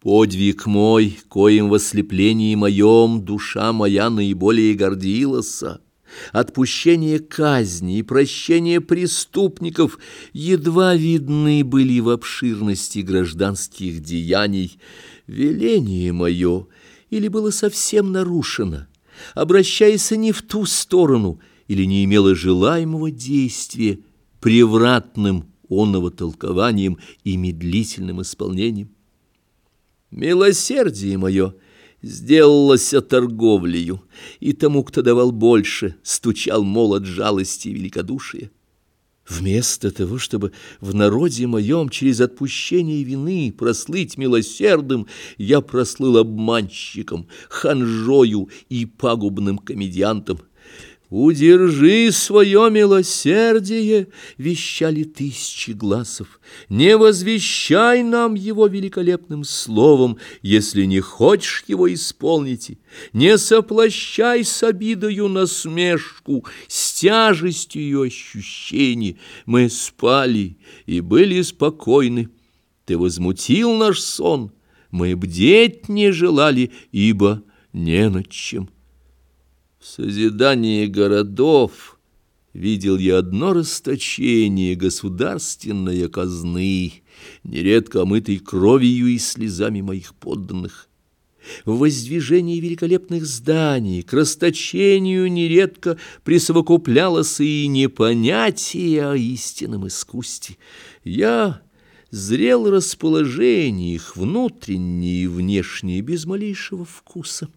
Подвиг мой, коим в ослеплении моем душа моя наиболее гордилась, отпущение казни и прощение преступников едва видны были в обширности гражданских деяний. Веление мое или было совсем нарушено, обращаясь не в ту сторону, или не имело желаемого действия превратным оного толкованием и медлительным исполнением. Милосердие мое сделалось торговлею, и тому, кто давал больше, стучал молот жалости и великодушия. Вместо того, чтобы в народе моем через отпущение вины прослыть милосердным, я прослыл обманщиком, ханжою и пагубным комедиантом. «Удержи свое милосердие!» — вещали тысячи глазов. «Не возвещай нам его великолепным словом, если не хочешь его исполнить. Не соплощай с обидою насмешку, с тяжестью ее ощущений. Мы спали и были спокойны. Ты возмутил наш сон, мы бдеть не желали, ибо не над чем». В созидании городов видел я одно расточение государственной казны, нередко омытой кровью и слезами моих подданных. В воздвижении великолепных зданий к расточению нередко присовокуплялось и непонятие о истинном искусстве. Я зрел расположение их внутреннее и внешнее без малейшего вкуса.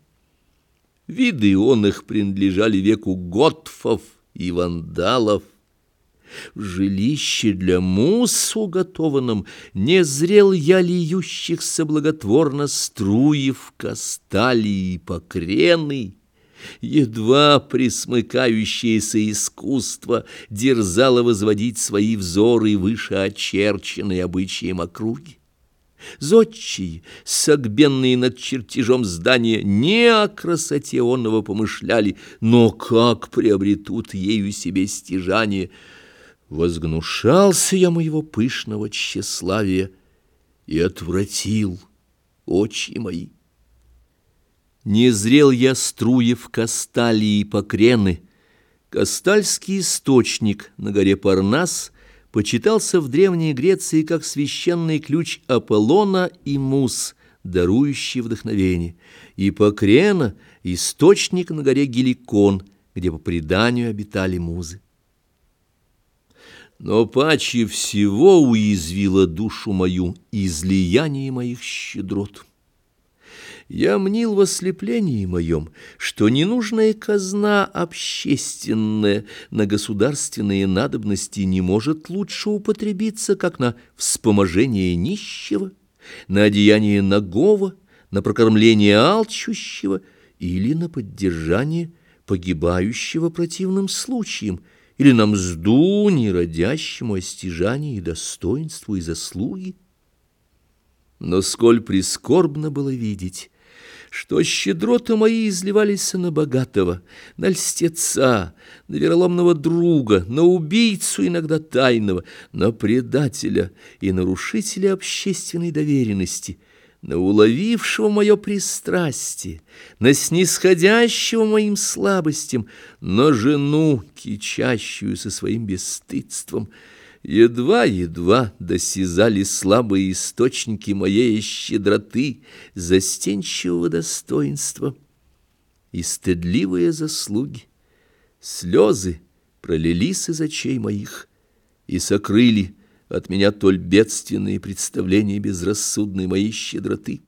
Виды он их принадлежали веку готфов и вандалов. В жилище для мус уготованном Не зрел я льющихся благотворно Струев, касталии и покрены. Едва присмыкающееся искусство Дерзало возводить свои взоры Выше очерченной обычаем округи. Зодчие, согбенные над чертежом здания, не о красоте онного помышляли, но как приобретут ею себе стяжание. Возгнушался я моего пышного тщеславия и отвратил очи мои. Не зрел я струев Касталии Покрены, Кастальский источник на горе Парнас — почитался в Древней Греции как священный ключ Аполлона и Мус, дарующий вдохновение, и Покрена — источник на горе Геликон, где по преданию обитали музы. Но паче всего уязвило душу мою излияние моих щедрот. Я мнил в ослеплении моем, что ненужная казна общественная на государственные надобности не может лучше употребиться, как на вспоможение нищего, на одеяние нагого, на прокормление алчущего или на поддержание погибающего противным случаем, или на мзду неродящему о и достоинству и заслуги. Но сколь прискорбно было видеть, что щедроты мои изливались на богатого, на льстеца, на вероломного друга, на убийцу иногда тайного, на предателя и нарушителя общественной доверенности, на уловившего мое пристрастие, на снисходящего моим слабостям, на жену, кичащую со своим бесстыдством — Едва-едва досязали слабые источники моей щедроты, застенчивого достоинства и стыдливые заслуги. Слезы пролились из очей моих и сокрыли от меня толь бедственные представления безрассудной моей щедроты.